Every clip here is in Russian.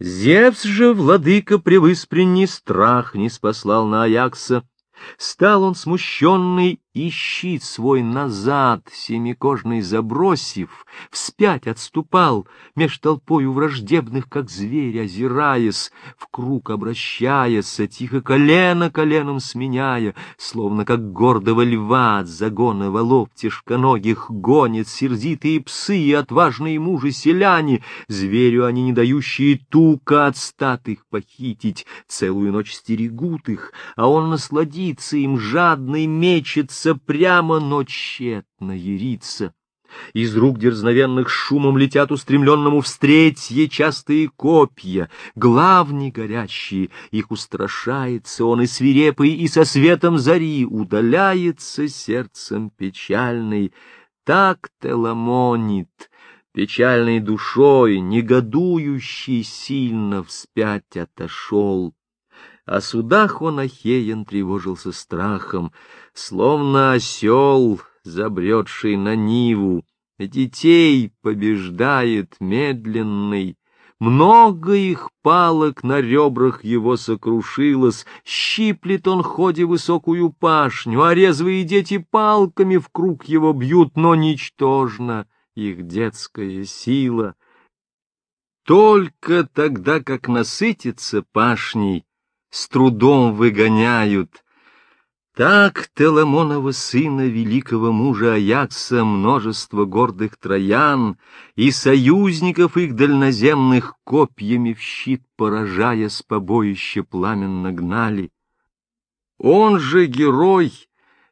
Зевс же, владыка превыспренний, страх не спаслал на Аякса, Стал он смущенный и щит свой назад, семикожный забросив, вспять отступал, меж толпою враждебных, как зверь, озираясь, в круг обращаясь, тихо колено коленом сменяя, словно как гордого льва от загона валов тяжконогих гонит сердитые псы и отважные мужи селяне, зверю они не дающие тука от стат их похитить, целую ночь стерегут их, а он насладит Мчится им жадный, мечется прямо, но тщетно ярится. Из рук дерзновенных шумом летят устремленному встретье частые копья, главни горящие, их устрашается он и свирепый, и со светом зари удаляется сердцем печальный. Так Теламонит, печальной душой, негодующий, сильно вспять отошел. О судах он Ахеен тревожился страхом, словно осел, забредший на Ниву. Детей побеждает медленный, много их палок на ребрах его сокрушилось, щиплет он ходе высокую пашню, а резвые дети палками в круг его бьют, но ничтожна их детская сила. Только тогда, как насытится пашней, с трудом выгоняют. Так Теламонова сына, великого мужа Аякса, множество гордых троян и союзников их дальноземных копьями в щит поражая с побоища пламенно гнали. Он же герой,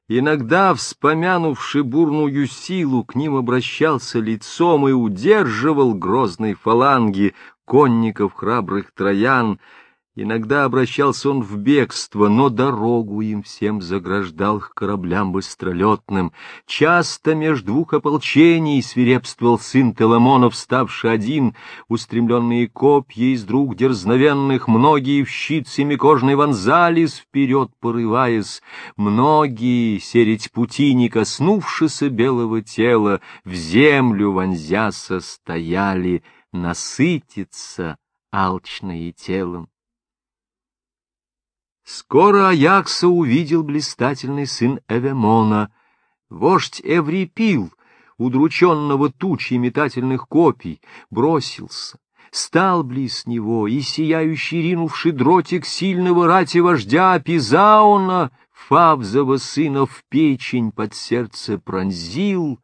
иногда вспомянувший бурную силу, к ним обращался лицом и удерживал грозной фаланги конников храбрых троян, Иногда обращался он в бегство, но дорогу им всем заграждал к кораблям быстролетным. Часто меж двух ополчений свирепствовал сын Теламонов, ставший один, устремленные копья из друг дерзновенных, многие в щит семикожный вонзались, вперед порываясь, многие, середь пути не коснувшися белого тела, в землю вонзяся стояли, насытиться алчные телом. Скоро Аякса увидел блистательный сын Эвемона, вождь Эврипил, удрученного тучей метательных копий, бросился, стал близ него, и сияющий ринувший дротик сильного рати вождя Пизауна, Фавзова сына в печень под сердце пронзил,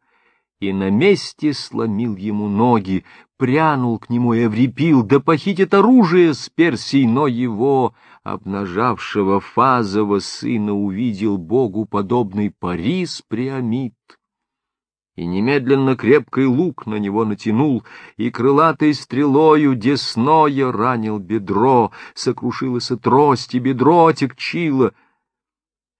и на месте сломил ему ноги, прянул к нему Эврипил, да похитит оружие с Персий, но его обнажавшего Фазова сына увидел Богу подобный Парис Приамид. И немедленно крепкий лук на него натянул, и крылатой стрелою десное ранил бедро, сокрушилась трость, и бедро отекчило —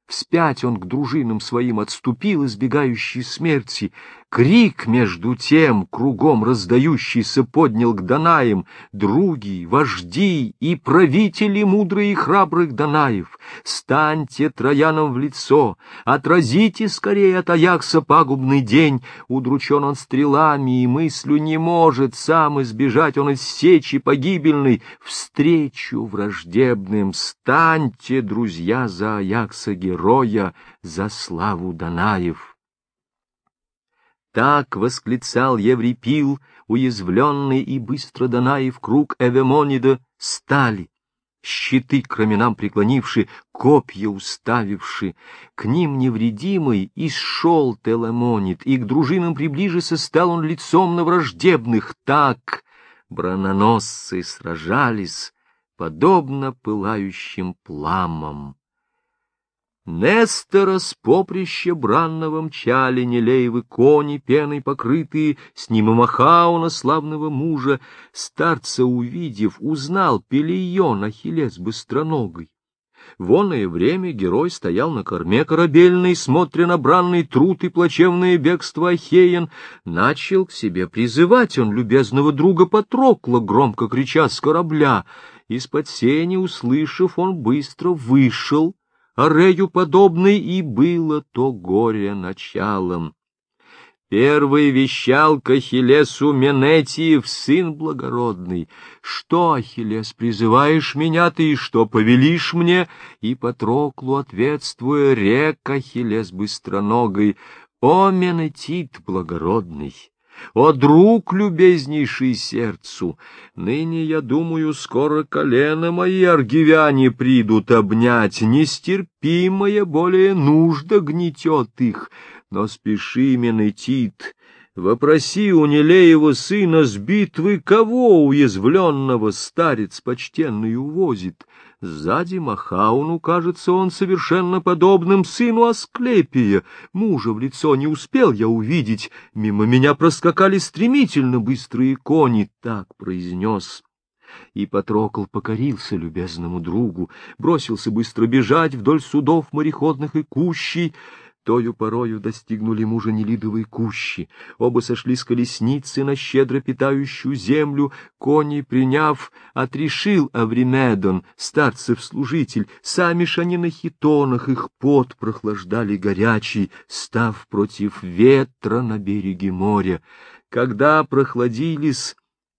Вспять он к дружинам своим отступил, избегающий смерти. Крик между тем, кругом раздающийся, поднял к Данаям. Други, вожди и правители мудрые и храбрых Данаев, станьте Троянам в лицо, отразите скорее от Аякса пагубный день. Удручен он стрелами и мыслью не может сам избежать он из сечи погибельной. Встречу враждебным станьте, друзья, за Аякса героя за славу Данаев. Так восклицал Еврипил, уязвленный и быстро Данаев круг Эвемонида стали, щиты к раменам преклонивши, копья уставивши, к ним невредимый исшел Теламонид, и к дружинам приближися стал он лицом на враждебных, так брононосцы сражались, подобно пылающим пламам. Нестора с поприща бранного мчали Нелеевы кони, пеной покрытые, с ним и Махауна, славного мужа. Старца увидев, узнал Пелион, Ахиллес быстроногой. В время герой стоял на корме корабельной, смотря на бранный труд и плачевное бегство Ахеян. Начал к себе призывать он любезного друга Патрокла, громко крича с корабля. Из-под сени, услышав, он быстро вышел — Арею подобной и было то горе началом. Первый вещал к Ахиллесу Менетиев, сын благородный. Что, Ахиллес, призываешь меня ты, и что повелишь мне? И Патроклу, ответствуя, рек Ахиллес быстроногой, О, Менетит благородный! О, друг любезнейший сердцу! Ныне, я думаю, скоро колено мои аргивяне придут обнять, нестерпимая более нужда гнетет их. Но спеши, Менетит, вопроси у Нелеева сына с битвы, кого уязвленного старец почтенный увозит. Сзади Махауну кажется он совершенно подобным сыну Асклепия. Мужа в лицо не успел я увидеть. Мимо меня проскакали стремительно быстрые кони. Так произнес. И Патрокл покорился любезному другу, бросился быстро бежать вдоль судов мореходных и кущей, Тою порою достигнули мужа Нелидовой кущи, оба сошли с колесницы на щедро питающую землю, кони, приняв, отрешил Авримедон, старцев-служитель, сами ж они на хитонах, их пот прохлаждали горячий, став против ветра на береге моря. Когда прохладились,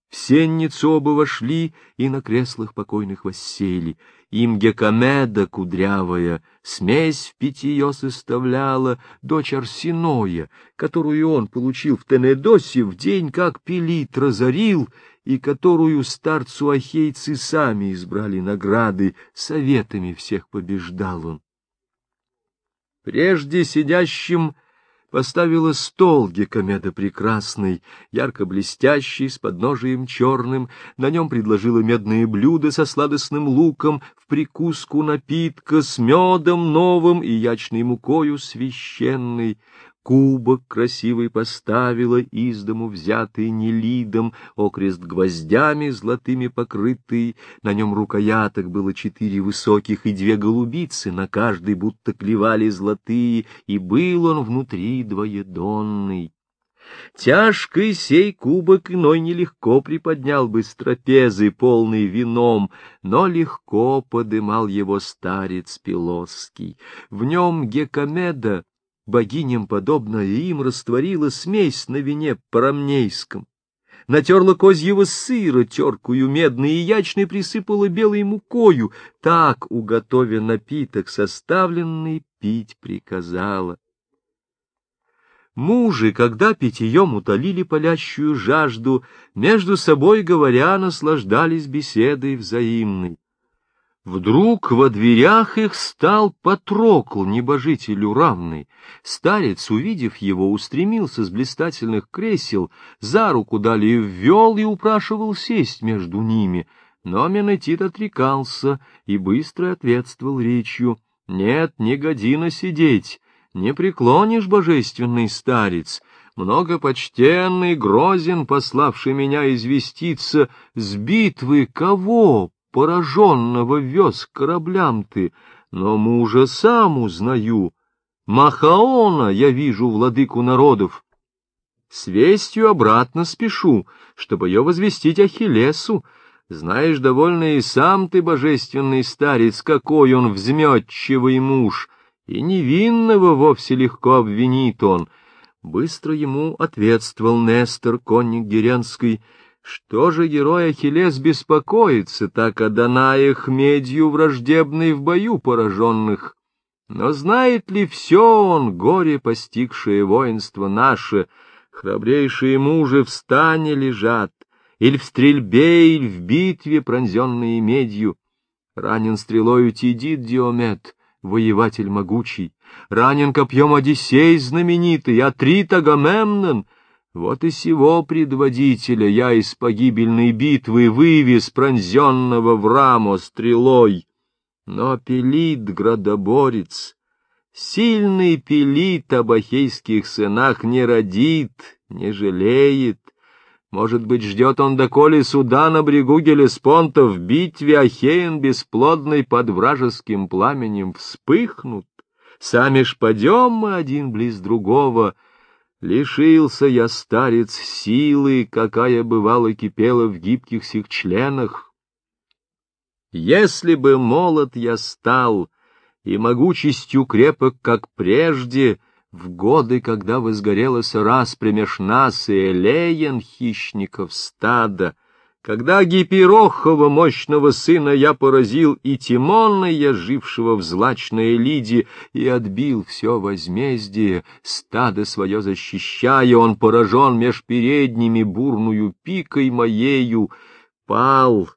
в сенницу оба вошли и на креслах покойных воссели. Им Гекамеда кудрявая смесь в питье составляла, дочь Арсиноя, которую он получил в Тенедосе в день, как Пелит разорил, и которую старцу ахейцы сами избрали награды, советами всех побеждал он. Прежде сидящим поставила стол Гекомеда прекрасный, ярко блестящий, с подножием черным, на нем предложила медные блюда со сладостным луком, в прикуску напитка с медом новым и ячной мукою священной, Кубок красивый поставила, из дому взятый нелидом, окрест гвоздями золотыми покрытый, на нем рукояток было четыре высоких и две голубицы, на каждой будто клевали золотые, и был он внутри двоедонный. Тяжкий сей кубок иной нелегко приподнял бы с трапезы, полный вином, но легко подымал его старец Пилосский. В нем Гекомеда богиням подобная им растворила смесь на вине парамнейском, натерла козьего сыра теркую медной и ячной присыпала белой мукою, так, уготовя напиток составленный, пить приказала. Мужи, когда питьем утолили палящую жажду, между собой говоря, наслаждались беседой взаимной. Вдруг во дверях их стал Патрокл, небожителю равный. Старец, увидев его, устремился с блистательных кресел, за руку далее ввел и упрашивал сесть между ними. Но Менетит отрекался и быстро ответствовал речью. — Нет, не година сидеть, не преклонишь, божественный старец. Многопочтенный грозен, пославший меня известиться, с битвы кого пораженного вез кораблям ты, но мужа сам узнаю. Махаона я вижу, владыку народов. С вестью обратно спешу, чтобы ее возвестить Ахиллесу. Знаешь, довольно и сам ты, божественный старец, какой он взметчивый муж, и невинного вовсе легко обвинит он. Быстро ему ответствовал Нестор, конник Геренский, — что же герой Ахиллес беспокоится так о Данаях медью враждебной в бою пораженных? Но знает ли все он, горе постигшее воинство наше, храбрейшие мужи в стане лежат, или в стрельбе, или в битве, пронзенные медью? Ранен стрелою Тидит Диомет, воеватель могучий, ранен копьем Одиссей знаменитый, Атрит Агамемнон — вот и сего предводителя я из погибельной битвы вывез пронзенного в раму стрелой. Но пелит градоборец, сильный пелит об ахейских сынах не родит, не жалеет. Может быть, ждет он доколе суда на брегу Гелеспонта в битве Ахеен бесплодной под вражеским пламенем вспыхнут. Сами ж падем мы один близ другого — Лишился я, старец, силы, какая бывало кипела в гибких сих членах. Если бы молод я стал, и могучестью крепок, как прежде, в годы, когда возгорелась распрямеж нас и элеен хищников стада, когда Гиперохова, мощного сына, я поразил и Тимона, я жившего в злачной Лиде, и отбил все возмездие, стадо свое защищая, он поражен меж передними бурную пикой моею, пал,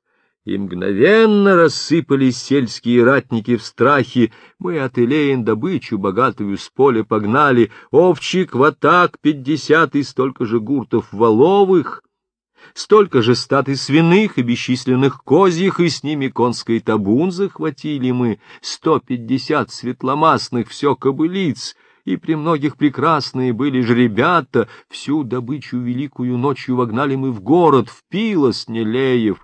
и мгновенно рассыпались сельские ратники в страхе. Мы от Илеин добычу богатую с поля погнали, овчик в атак пятьдесят и столько же гуртов воловых, столько же стат и свиных и бесчисленных козьих, и с ними конской табун захватили мы, сто пятьдесят светломастных все кобылиц, и при многих прекрасные были же ребята, всю добычу великую ночью вогнали мы в город, в Пилос Нелеев,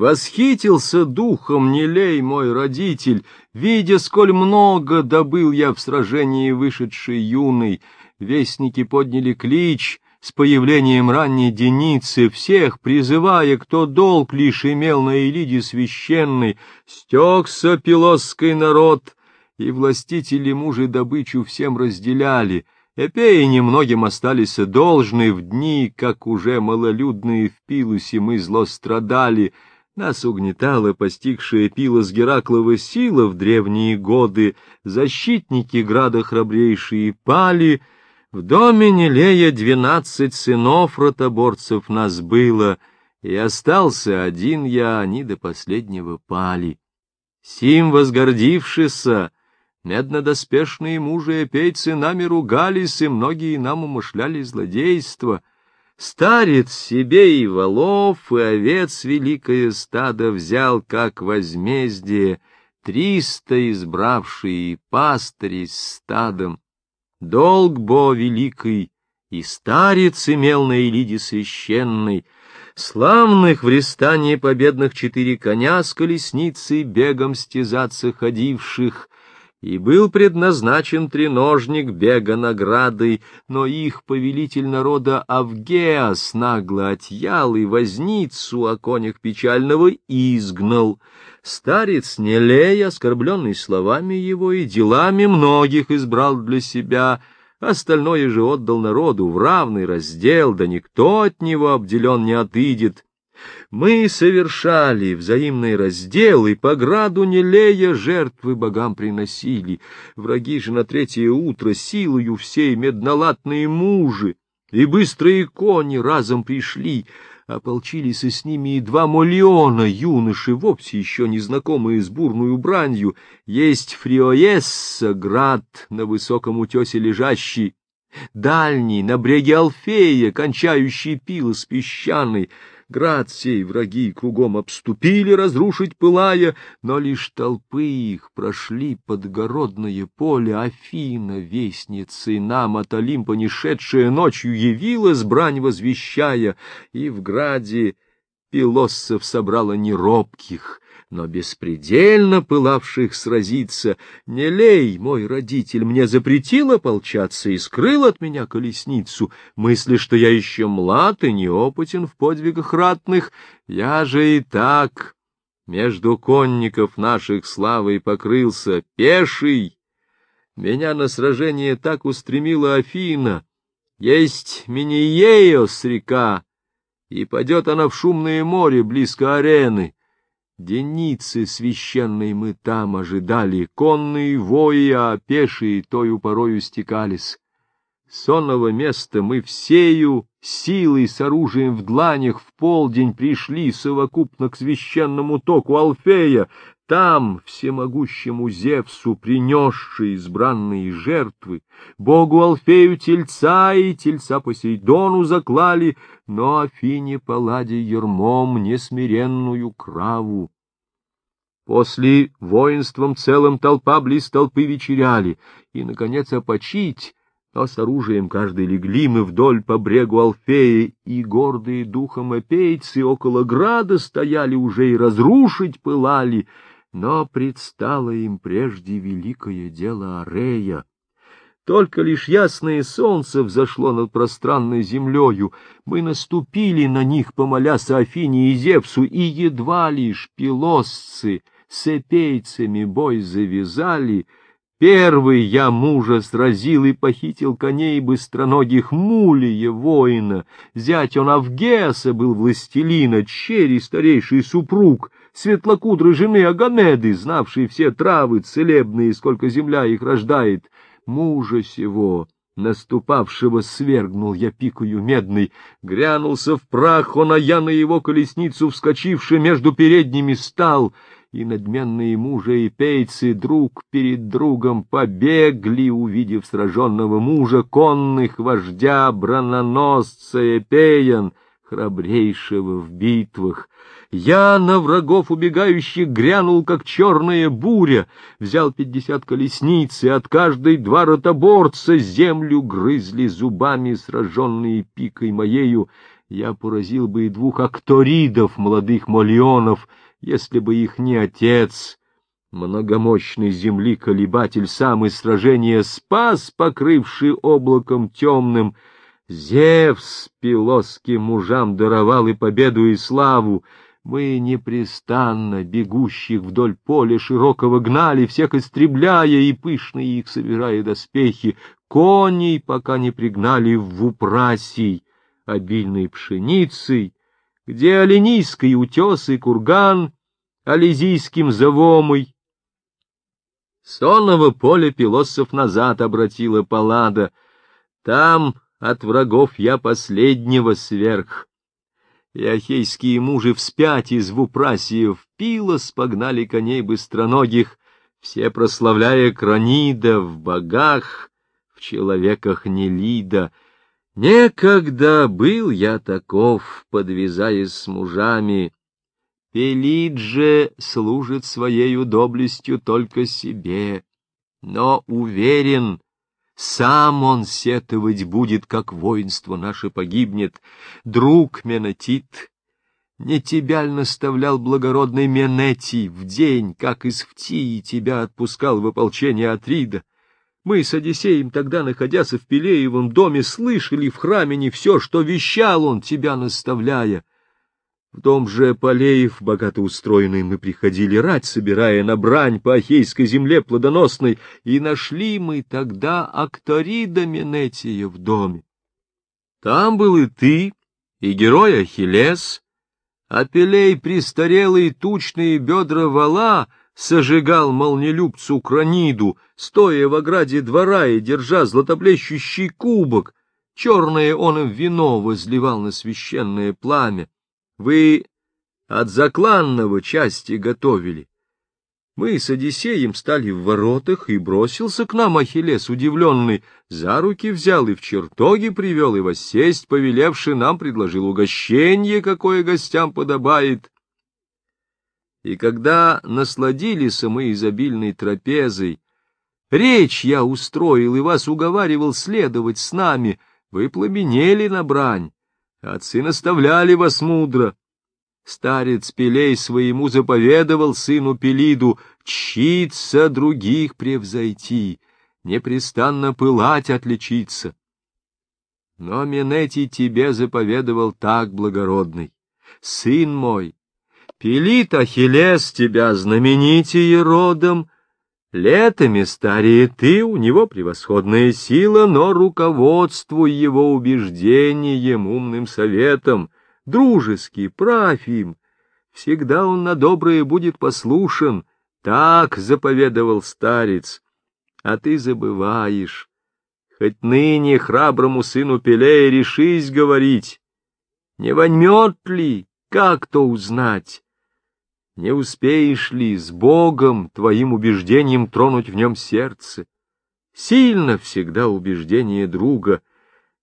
Восхитился духом Нелей мой родитель, видя, сколь много добыл я в сражении вышедший юный. Вестники подняли клич с появлением ранней деницы, всех призывая, кто долг лишь имел на Элиде священный, стекся пилосский народ, и властители мужи добычу всем разделяли — Эпеи немногим остались должны в дни, как уже малолюдные в Пилусе мы зло страдали, нас угнетала постигшая пила с Гераклова сила в древние годы, защитники града храбрейшие пали, в доме Нелея двенадцать сынов ротоборцев нас было, и остался один я, они до последнего пали. Сим возгордившися, меднодоспешные мужи пейцы нами ругались, и многие нам умышляли злодейство — Старец себе и волов, и овец великое стадо взял, как возмездие, триста избравшие пастыри с стадом. Долг бо великий, и старец имел на Элиде священной, славных в рестании победных четыре коня с колесницей бегом стязаться ходивших, и был предназначен треножник бега наградой, но их повелитель народа Авгеас нагло отъял и возницу о конях печального изгнал. Старец Нелей, оскорбленный словами его и делами многих, избрал для себя, остальное же отдал народу в равный раздел, да никто от него обделен не отыдет. Мы совершали взаимный раздел, и по граду Нелея жертвы богам приносили. Враги же на третье утро силою всей меднолатные мужи и быстрые кони разом пришли, ополчились и с ними и два миллиона юноши, вовсе еще незнакомые с бурную бранью. Есть Фриоесса, град на высоком утесе лежащий, дальний, на бреге Алфея, кончающий пилос песчаный, Град сей враги кругом обступили, разрушить пылая, но лишь толпы их прошли подгородное поле. Афина, вестница, нам от Олимпа не шедшая ночью явилась, брань возвещая, и в граде пилоссов собрала неробких, но беспредельно пылавших сразиться. Не лей, мой родитель, мне запретил ополчаться и скрыл от меня колесницу, мысли, что я еще млад и неопытен в подвигах ратных. Я же и так между конников наших славой покрылся, пеший. Меня на сражение так устремила Афина. Есть Миниеос река, и падет она в шумное море близко арены. Деницы священной мы там ожидали, конные вои, а пешие тою порою стекались. Сонного места мы всею силой с оружием в дланях в полдень пришли совокупно к священному току Алфея, там, всемогущему Зевсу, принесшие избранные жертвы, богу Алфею тельца и тельца Посейдону заклали, но Афине полади ермом несмиренную краву. После воинством целым толпа близ толпы вечеряли, и, наконец, опочить, но с оружием каждый легли мы вдоль по брегу Алфея, и гордые духом эпейцы около града стояли уже и разрушить пылали — но предстало им прежде великое дело Арея. Только лишь ясное солнце взошло над пространной землею, мы наступили на них, помолясь Афине и Зевсу, и едва лишь пилосцы с эпейцами бой завязали, Первый я мужа сразил и похитил коней быстроногих Мулия, воина. Зять он Авгеса был властелина, черри старейший супруг, светлокудрой жены Агамеды, знавший все травы целебные, сколько земля их рождает. Мужа сего, наступавшего, свергнул я пикою медной, грянулся в прах, он, а я на его колесницу, вскочивший между передними, стал — и надменные мужа и пейцы друг перед другом побегли, увидев сраженного мужа, конных вождя, брононосца Эпеян, храбрейшего в битвах. Я на врагов убегающих грянул, как черная буря, взял пятьдесят колесниц, и от каждой два ротоборца землю грызли зубами, сраженные пикой моею. Я поразил бы и двух акторидов, молодых молионов, если бы их не отец, многомощный земли-колебатель, сам из сражения спас, покрывший облаком темным, Зевс пилосским мужам даровал и победу, и славу. Мы непрестанно бегущих вдоль поля широкого гнали, всех истребляя и пышные их собирая доспехи, коней, пока не пригнали в Упрасий, обильной пшеницей, где Оленийский утес и курган, Ализийским завомой. Сонного поля пилосов назад обратила Паллада. Там от врагов я последнего сверх. И ахейские мужи вспять из Вупрасиев пилос погнали коней быстроногих, все прославляя Кранида в богах, в человеках Нелида — Некогда был я таков, подвязаясь с мужами. Пелид же служит своею доблестью только себе, но уверен, сам он сетовать будет, как воинство наше погибнет. Друг Менетит, не тебя ль наставлял благородный Менетий в день, как из Втии тебя отпускал в ополчение Атрида? Мы с Одиссеем тогда, находясь в Пелеевом доме, слышали в храме не все, что вещал он, тебя наставляя. В дом же Полеев, богато устроенный, мы приходили рать, собирая на брань по Ахейской земле плодоносной, и нашли мы тогда Акторида Менетия в доме. Там был и ты, и герой Ахиллес, а Пелей престарелый тучные бедра вала — сожигал молнелюбцу Краниду, стоя в ограде двора и держа златоблещущий кубок. Черное он им вино возливал на священное пламя. Вы от закланного части готовили. Мы с Одиссеем стали в воротах, и бросился к нам Ахиллес, удивленный, за руки взял и в чертоги привел, и воссесть, повелевший нам, предложил угощение, какое гостям подобает. И когда насладились мы изобильной трапезой, речь я устроил и вас уговаривал следовать с нами, вы пламенели на брань, отцы наставляли вас мудро. Старец Пелей своему заповедовал сыну Пелиду читься других превзойти, непрестанно пылать отличиться. Но Менетий тебе заповедовал так, благородный. Сын мой, Пилит Ахиллес тебя знаменитее родом, Летами старее ты, у него превосходная сила, но руководствуй его убеждением, умным советом, дружески, правь им. Всегда он на доброе будет послушен, так заповедовал старец. А ты забываешь, хоть ныне храброму сыну Пелея решись говорить, не воньмет ли, как то узнать? Не успеешь ли с Богом твоим убеждением тронуть в нем сердце? Сильно всегда убеждение друга.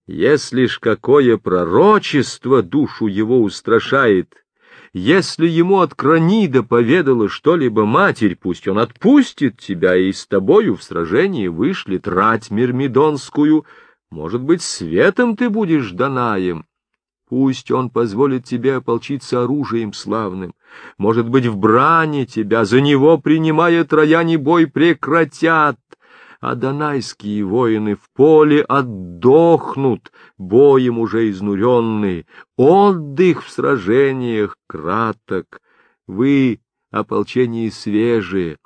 Если ж какое пророчество душу его устрашает, если ему от Кранида поведала что-либо матерь, пусть он отпустит тебя и с тобою в сражении вышлет рать мирмидонскую, может быть, светом ты будешь Данаем. Пусть он позволит тебе ополчиться оружием славным. Может быть, в брани тебя за него, принимая трояне, бой прекратят, а донайские воины в поле отдохнут, боем уже изнуренные. Отдых в сражениях краток. Вы, ополчение свежие,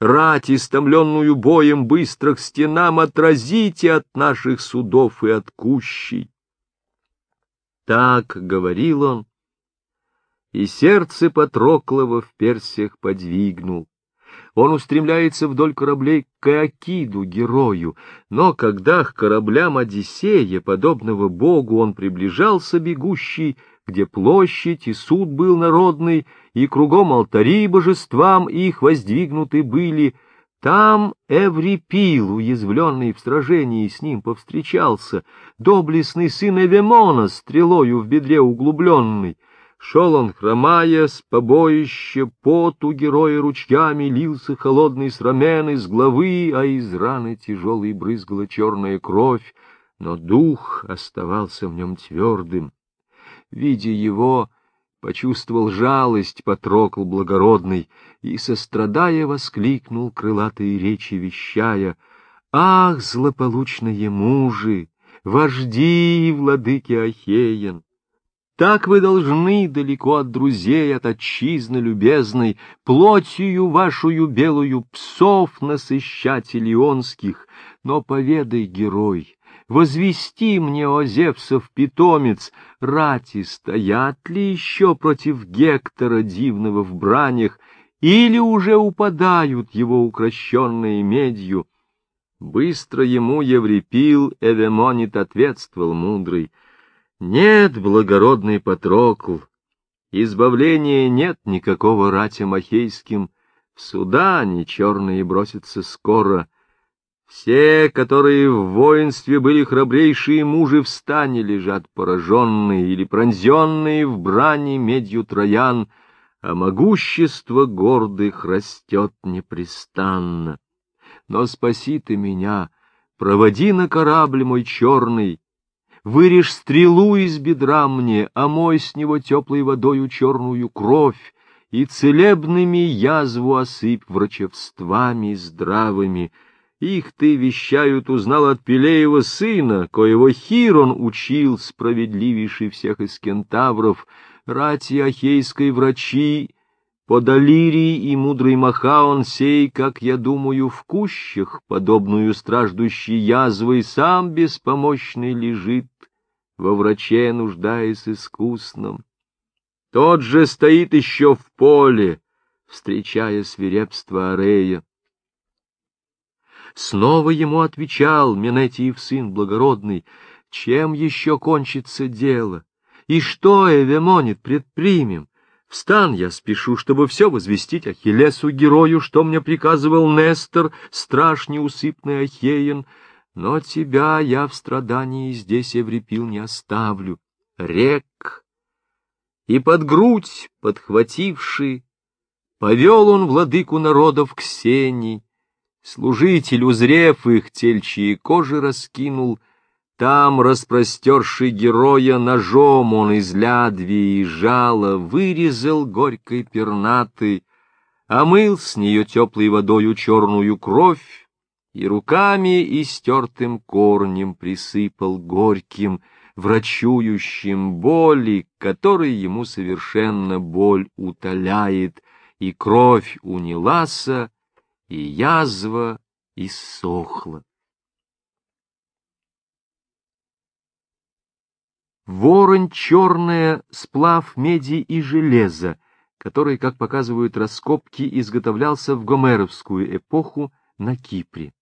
Рать, истомленную боем, быстро к стенам отразите от наших судов и от кущей. Так говорил он, и сердце Патроклова в персях подвигнул. Он устремляется вдоль кораблей к Акиду, герою, но когда к кораблям Одиссея, подобного богу, он приближался бегущий, где площадь и суд был народный, и кругом алтари божествам их воздвигнуты были, там Эврипил, уязвленный в сражении, с ним повстречался, доблестный сын Эвемона, стрелою в бедре углубленный, Шел он, хромая, с побоища, поту героя ручьями лился холодный с рамен из головы, а из раны тяжелой брызгала черная кровь, но дух оставался в нем твердым. Видя его, почувствовал жалость Патрокл благородный и, сострадая, воскликнул крылатые речи, вещая, «Ах, злополучные мужи, вожди и владыки Ахеян! Так вы должны далеко от друзей, от отчизны любезной, плотью вашую белую псов насыщать илионских. Но поведай, герой, возвести мне, о Зевсов питомец, рати стоят ли еще против Гектора дивного в бранях, или уже упадают его укращенные медью? Быстро ему Еврипил Эвемонит ответствовал мудрый — нет, благородный Патрокл, избавления нет никакого ратям ахейским, в суда они черные бросятся скоро. Все, которые в воинстве были храбрейшие мужи, в стане лежат пораженные или пронзенные в брани медью троян, а могущество гордых растет непрестанно. Но спаси ты меня, проводи на корабль мой черный, Вырежь стрелу из бедра мне, омой с него теплой водою черную кровь, и целебными язву осыпь врачевствами здравыми. Их ты, вещают, узнал от Пелеева сына, коего Хирон учил, справедливейший всех из кентавров, рати ахейской врачи, под Алирий и мудрый Махаон сей, как я думаю, в кущах, подобную страждущей язвой, сам беспомощный лежит, во враче нуждаясь искусном. Тот же стоит еще в поле, встречая свирепство Арея. Снова ему отвечал Менетиев сын благородный, чем еще кончится дело, и что, Эвемонит, предпримем? Встан, я спешу, чтобы все возвестить Ахиллесу, герою, что мне приказывал Нестор, страж неусыпный Ахеен, но тебя я в страдании здесь, Еврипил, не оставлю. Рек! И под грудь, подхвативший, повел он владыку народов к сени. Служитель, узрев их, тельчие кожи раскинул, там, распростерший героя, ножом он из лядви и жала вырезал горькой пернатый, омыл с нее теплой водою черную кровь и руками истертым корнем присыпал горьким, врачующим боли, который ему совершенно боль утоляет, и кровь унялася, и язва иссохла. Ворон черная — сплав меди и железа, который, как показывают раскопки, изготовлялся в гомеровскую эпоху на Кипре.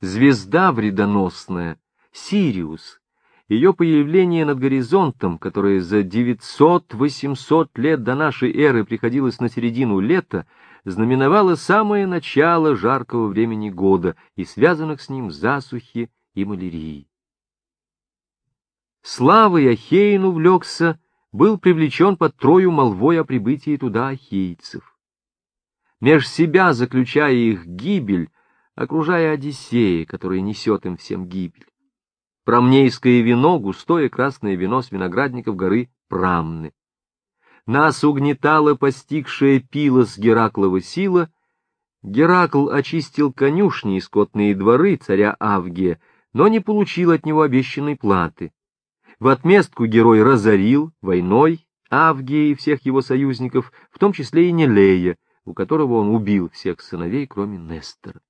Звезда вредоносная, Сириус, ее появление над горизонтом, которое за 900-800 лет до нашей эры приходилось на середину лета, знаменовало самое начало жаркого времени года и связанных с ним засухи и малярии. Славой Ахейн увлекся, был привлечен под трою молвой о прибытии туда ахейцев. Меж себя, заключая их гибель, окружая Одиссея, который несет им всем гибель. Прамнейское вино, густое красное вино с виноградников горы Прамны. Нас угнетала постигшая пила с Гераклова сила. Геракл очистил конюшни и скотные дворы царя Авгия, но не получил от него обещанной платы. В отместку герой разорил войной Авгия и всех его союзников, в том числе и Нелея, у которого он убил всех сыновей, кроме Нестора.